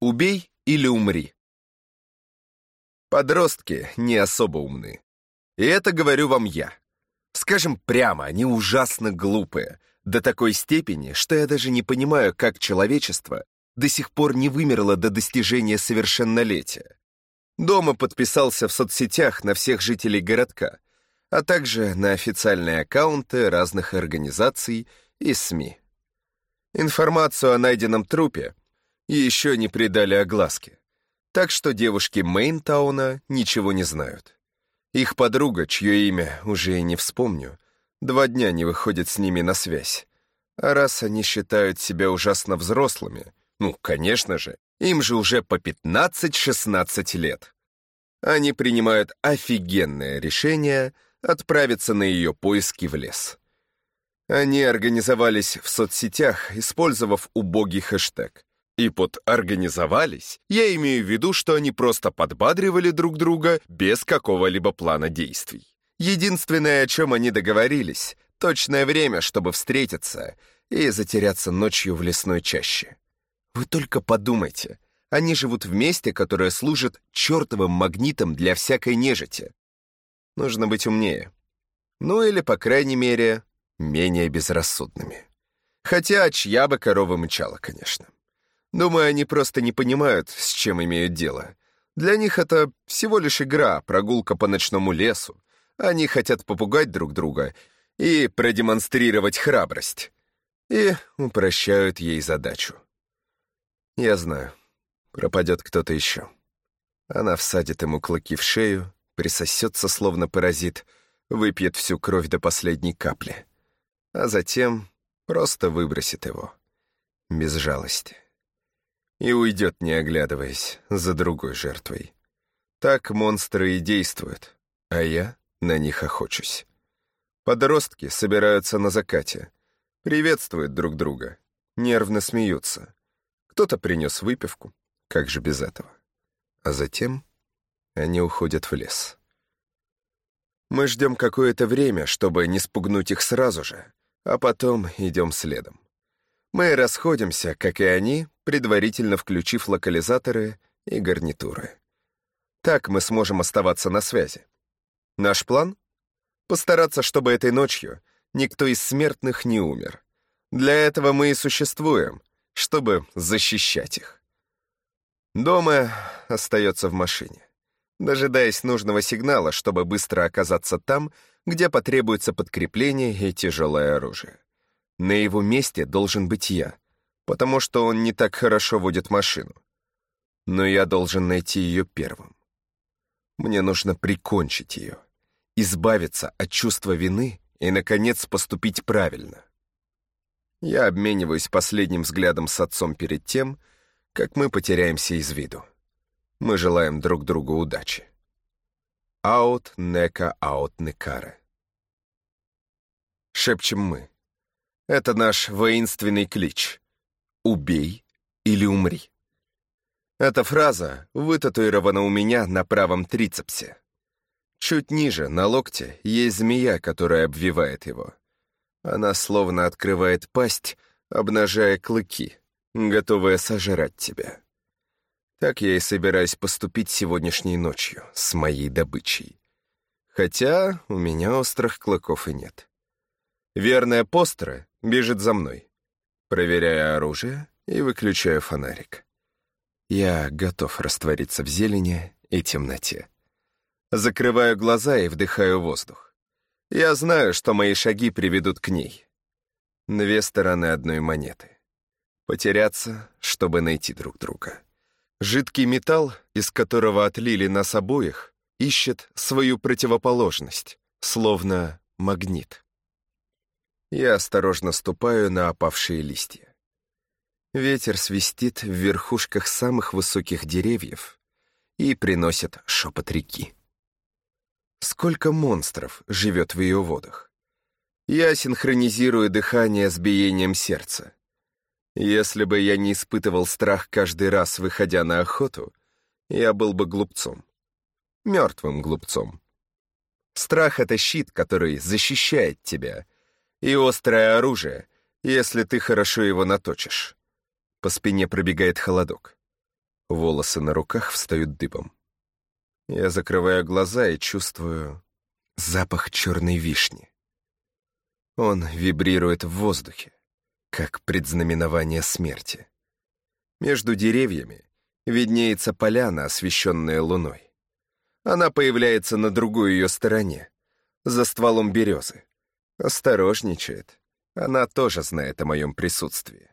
Убей или умри. Подростки не особо умны. И это говорю вам я. Скажем прямо, они ужасно глупые, до такой степени, что я даже не понимаю, как человечество до сих пор не вымерло до достижения совершеннолетия. Дома подписался в соцсетях на всех жителей городка, а также на официальные аккаунты разных организаций и СМИ. Информацию о найденном трупе еще не придали огласке, так что девушки Мейнтауна ничего не знают. Их подруга, чье имя уже и не вспомню, два дня не выходит с ними на связь. А раз они считают себя ужасно взрослыми, ну, конечно же, им же уже по 15-16 лет. Они принимают офигенное решение отправиться на ее поиски в лес. Они организовались в соцсетях, использовав убогий хэштег. И под «организовались» я имею в виду, что они просто подбадривали друг друга без какого-либо плана действий. Единственное, о чем они договорились — точное время, чтобы встретиться и затеряться ночью в лесной чаще. Вы только подумайте, они живут в месте, которое служит чертовым магнитом для всякой нежити. Нужно быть умнее. Ну или, по крайней мере, менее безрассудными. Хотя чья бы корова мычала, конечно. Думаю, они просто не понимают, с чем имеют дело. Для них это всего лишь игра, прогулка по ночному лесу. Они хотят попугать друг друга и продемонстрировать храбрость. И упрощают ей задачу. Я знаю, пропадет кто-то еще. Она всадит ему клыки в шею, присосется, словно паразит, выпьет всю кровь до последней капли, а затем просто выбросит его. Без жалости и уйдет, не оглядываясь, за другой жертвой. Так монстры и действуют, а я на них охочусь. Подростки собираются на закате, приветствуют друг друга, нервно смеются. Кто-то принес выпивку, как же без этого. А затем они уходят в лес. Мы ждем какое-то время, чтобы не спугнуть их сразу же, а потом идем следом. Мы расходимся, как и они, предварительно включив локализаторы и гарнитуры. Так мы сможем оставаться на связи. Наш план — постараться, чтобы этой ночью никто из смертных не умер. Для этого мы и существуем, чтобы защищать их. Дома остается в машине, дожидаясь нужного сигнала, чтобы быстро оказаться там, где потребуется подкрепление и тяжелое оружие. На его месте должен быть я, потому что он не так хорошо водит машину. Но я должен найти ее первым. Мне нужно прикончить ее, избавиться от чувства вины и, наконец, поступить правильно. Я обмениваюсь последним взглядом с отцом перед тем, как мы потеряемся из виду. Мы желаем друг другу удачи. Аут нека аут некаре. Шепчем мы. Это наш воинственный клич. «Убей или умри». Эта фраза вытатуирована у меня на правом трицепсе. Чуть ниже, на локте, есть змея, которая обвивает его. Она словно открывает пасть, обнажая клыки, готовая сожрать тебя. Так я и собираюсь поступить сегодняшней ночью с моей добычей. Хотя у меня острых клыков и нет. Верная постра бежит за мной. Проверяя оружие и выключаю фонарик. Я готов раствориться в зелени и темноте. Закрываю глаза и вдыхаю воздух. Я знаю, что мои шаги приведут к ней. Две стороны одной монеты. Потеряться, чтобы найти друг друга. Жидкий металл, из которого отлили нас обоих, ищет свою противоположность, словно магнит. Я осторожно ступаю на опавшие листья. Ветер свистит в верхушках самых высоких деревьев и приносит шепот реки. Сколько монстров живет в ее водах? Я синхронизирую дыхание с биением сердца. Если бы я не испытывал страх каждый раз, выходя на охоту, я был бы глупцом. Мертвым глупцом. Страх — это щит, который защищает тебя — и острое оружие, если ты хорошо его наточишь. По спине пробегает холодок. Волосы на руках встают дыбом. Я закрываю глаза и чувствую запах черной вишни. Он вибрирует в воздухе, как предзнаменование смерти. Между деревьями виднеется поляна, освещенная луной. Она появляется на другой ее стороне, за стволом березы. Осторожничает. Она тоже знает о моем присутствии.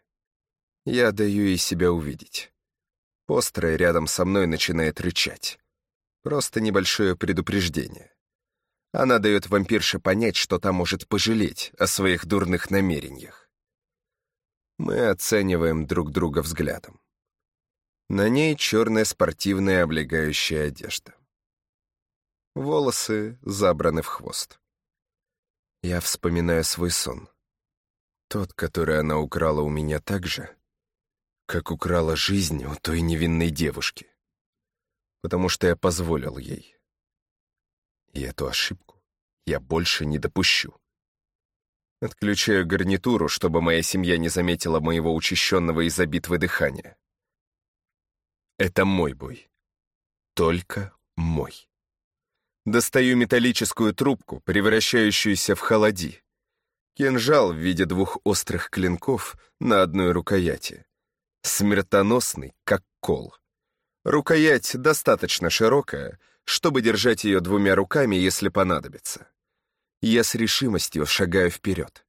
Я даю ей себя увидеть. Острая рядом со мной начинает рычать. Просто небольшое предупреждение. Она дает вампирше понять, что та может пожалеть о своих дурных намерениях. Мы оцениваем друг друга взглядом. На ней черная спортивная облегающая одежда. Волосы забраны в хвост. Я вспоминаю свой сон. Тот, который она украла у меня так же, как украла жизнь у той невинной девушки. Потому что я позволил ей. И эту ошибку я больше не допущу. Отключаю гарнитуру, чтобы моя семья не заметила моего учащенного из-за битвы дыхания. Это мой бой. Только мой. Достаю металлическую трубку, превращающуюся в холоди. Кинжал в виде двух острых клинков на одной рукояти. Смертоносный, как кол. Рукоять достаточно широкая, чтобы держать ее двумя руками, если понадобится. Я с решимостью шагаю вперед.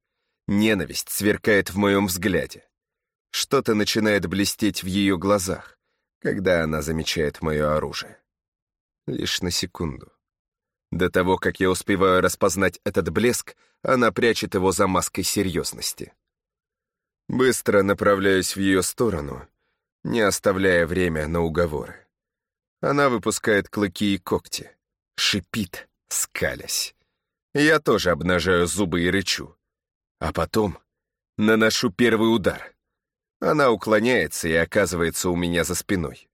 Ненависть сверкает в моем взгляде. Что-то начинает блестеть в ее глазах, когда она замечает мое оружие. Лишь на секунду. До того, как я успеваю распознать этот блеск, она прячет его за маской серьезности. Быстро направляюсь в ее сторону, не оставляя время на уговоры. Она выпускает клыки и когти, шипит, скалясь. Я тоже обнажаю зубы и рычу. А потом наношу первый удар. Она уклоняется и оказывается у меня за спиной.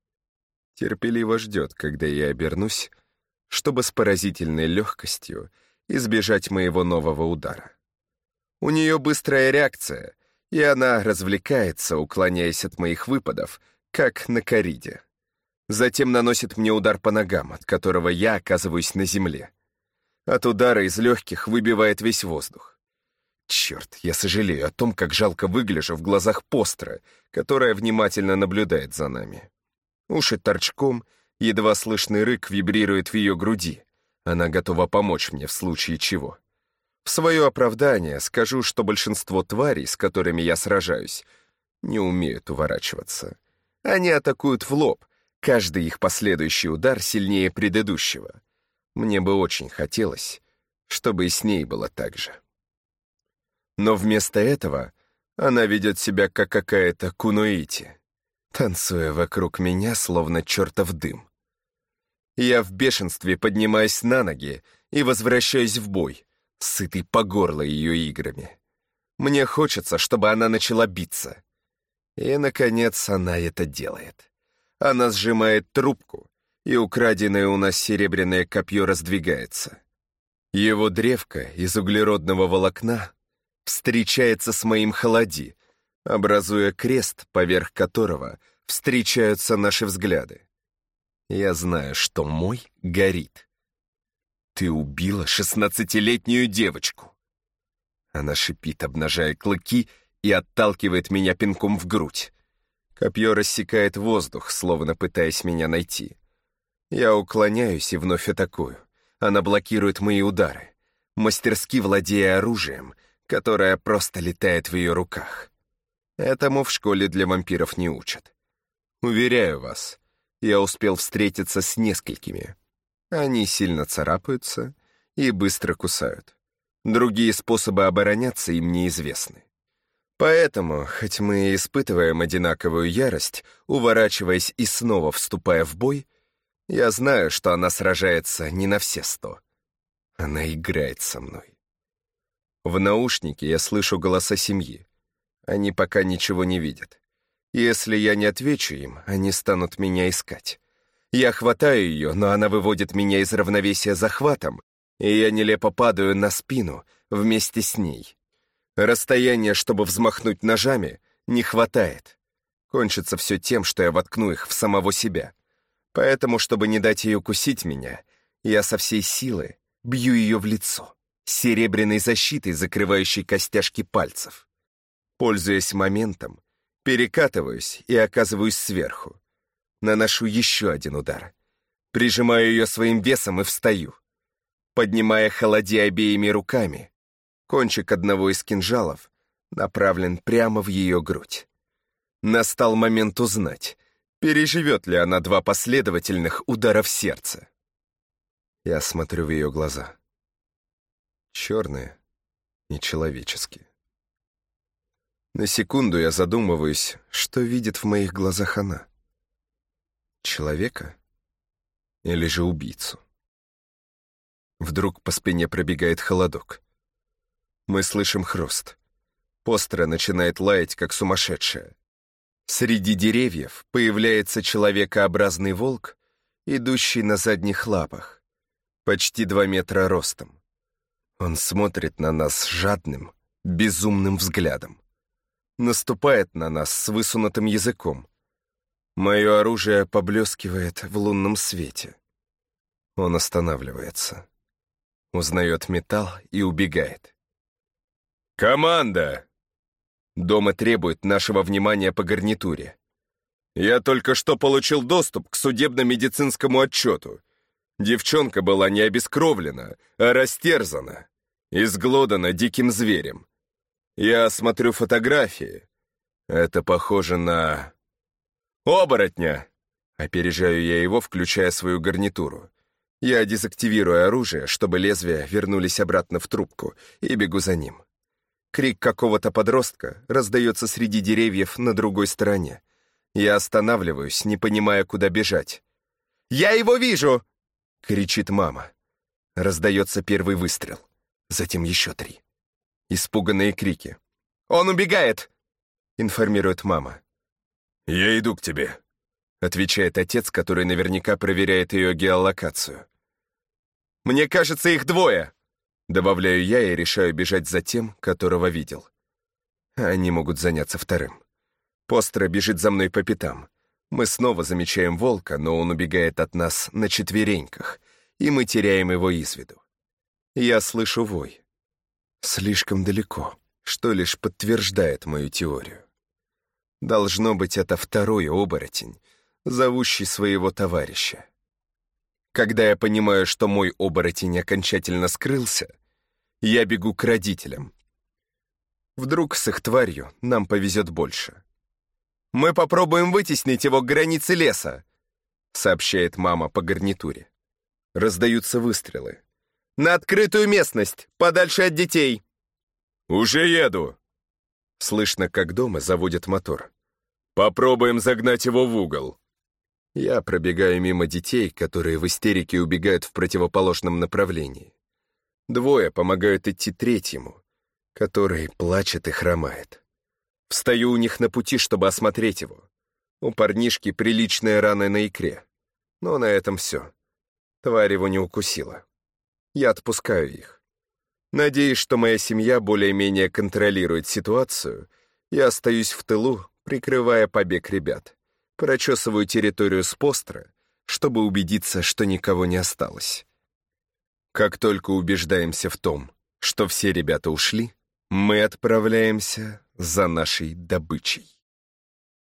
Терпеливо ждет, когда я обернусь, чтобы с поразительной легкостью избежать моего нового удара. У нее быстрая реакция, и она развлекается, уклоняясь от моих выпадов, как на кориде. Затем наносит мне удар по ногам, от которого я оказываюсь на земле. От удара из легких выбивает весь воздух. Черт, я сожалею о том, как жалко выгляжу в глазах постера, которая внимательно наблюдает за нами. Уши торчком, Едва слышный рык вибрирует в ее груди. Она готова помочь мне в случае чего. В свое оправдание скажу, что большинство тварей, с которыми я сражаюсь, не умеют уворачиваться. Они атакуют в лоб, каждый их последующий удар сильнее предыдущего. Мне бы очень хотелось, чтобы и с ней было так же. Но вместо этого она ведет себя как какая-то кунуити танцуя вокруг меня, словно чертов дым. Я в бешенстве поднимаюсь на ноги и возвращаюсь в бой, сытый по горло ее играми. Мне хочется, чтобы она начала биться. И, наконец, она это делает. Она сжимает трубку, и украденное у нас серебряное копье раздвигается. Его древко из углеродного волокна встречается с моим холоди, образуя крест, поверх которого встречаются наши взгляды. Я знаю, что мой горит. Ты убила шестнадцатилетнюю девочку. Она шипит, обнажая клыки, и отталкивает меня пинком в грудь. Копье рассекает воздух, словно пытаясь меня найти. Я уклоняюсь и вновь атакую. Она блокирует мои удары, мастерски владея оружием, которое просто летает в ее руках. Этому в школе для вампиров не учат. Уверяю вас, я успел встретиться с несколькими. Они сильно царапаются и быстро кусают. Другие способы обороняться им неизвестны. Поэтому, хоть мы и испытываем одинаковую ярость, уворачиваясь и снова вступая в бой, я знаю, что она сражается не на все сто. Она играет со мной. В наушнике я слышу голоса семьи. Они пока ничего не видят. Если я не отвечу им, они станут меня искать. Я хватаю ее, но она выводит меня из равновесия захватом, и я нелепо падаю на спину вместе с ней. Расстояние, чтобы взмахнуть ножами, не хватает. Кончится все тем, что я воткну их в самого себя. Поэтому, чтобы не дать ей укусить меня, я со всей силы бью ее в лицо, серебряной защитой, закрывающей костяшки пальцев. Пользуясь моментом, перекатываюсь и оказываюсь сверху. Наношу еще один удар. Прижимаю ее своим весом и встаю. Поднимая холоди обеими руками, кончик одного из кинжалов направлен прямо в ее грудь. Настал момент узнать, переживет ли она два последовательных удара в сердце. Я смотрю в ее глаза. Черные и человеческие. На секунду я задумываюсь, что видит в моих глазах она. Человека или же убийцу? Вдруг по спине пробегает холодок. Мы слышим хруст. Постра начинает лаять, как сумасшедшая. Среди деревьев появляется человекообразный волк, идущий на задних лапах, почти два метра ростом. Он смотрит на нас жадным, безумным взглядом. Наступает на нас с высунутым языком. Мое оружие поблескивает в лунном свете. Он останавливается. Узнает металл и убегает. «Команда!» Дома требует нашего внимания по гарнитуре. Я только что получил доступ к судебно-медицинскому отчету. Девчонка была не обескровлена, а растерзана, изглодана диким зверем. Я смотрю фотографии. Это похоже на... Оборотня! Опережаю я его, включая свою гарнитуру. Я дезактивирую оружие, чтобы лезвия вернулись обратно в трубку, и бегу за ним. Крик какого-то подростка раздается среди деревьев на другой стороне. Я останавливаюсь, не понимая, куда бежать. «Я его вижу!» — кричит мама. Раздается первый выстрел, затем еще три. Испуганные крики. «Он убегает!» — информирует мама. «Я иду к тебе», — отвечает отец, который наверняка проверяет ее геолокацию. «Мне кажется, их двое!» Добавляю я и решаю бежать за тем, которого видел. Они могут заняться вторым. Постро бежит за мной по пятам. Мы снова замечаем волка, но он убегает от нас на четвереньках, и мы теряем его из виду. Я слышу вой. Слишком далеко, что лишь подтверждает мою теорию. Должно быть, это второй оборотень, зовущий своего товарища. Когда я понимаю, что мой оборотень окончательно скрылся, я бегу к родителям. Вдруг с их тварью нам повезет больше. «Мы попробуем вытеснить его к границе леса», сообщает мама по гарнитуре. Раздаются выстрелы. «На открытую местность, подальше от детей!» «Уже еду!» Слышно, как дома заводит мотор. «Попробуем загнать его в угол!» Я пробегаю мимо детей, которые в истерике убегают в противоположном направлении. Двое помогают идти третьему, который плачет и хромает. Встаю у них на пути, чтобы осмотреть его. У парнишки приличная рана на икре. Но на этом все. Тварь его не укусила. Я отпускаю их. Надеюсь, что моя семья более-менее контролирует ситуацию, я остаюсь в тылу, прикрывая побег ребят прочесываю территорию с постра, чтобы убедиться, что никого не осталось. Как только убеждаемся в том, что все ребята ушли, мы отправляемся за нашей добычей.